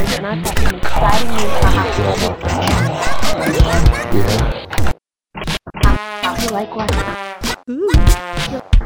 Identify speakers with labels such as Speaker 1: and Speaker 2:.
Speaker 1: years, and I've got some exciting news for.
Speaker 2: Yeah. How you like what? Ooh.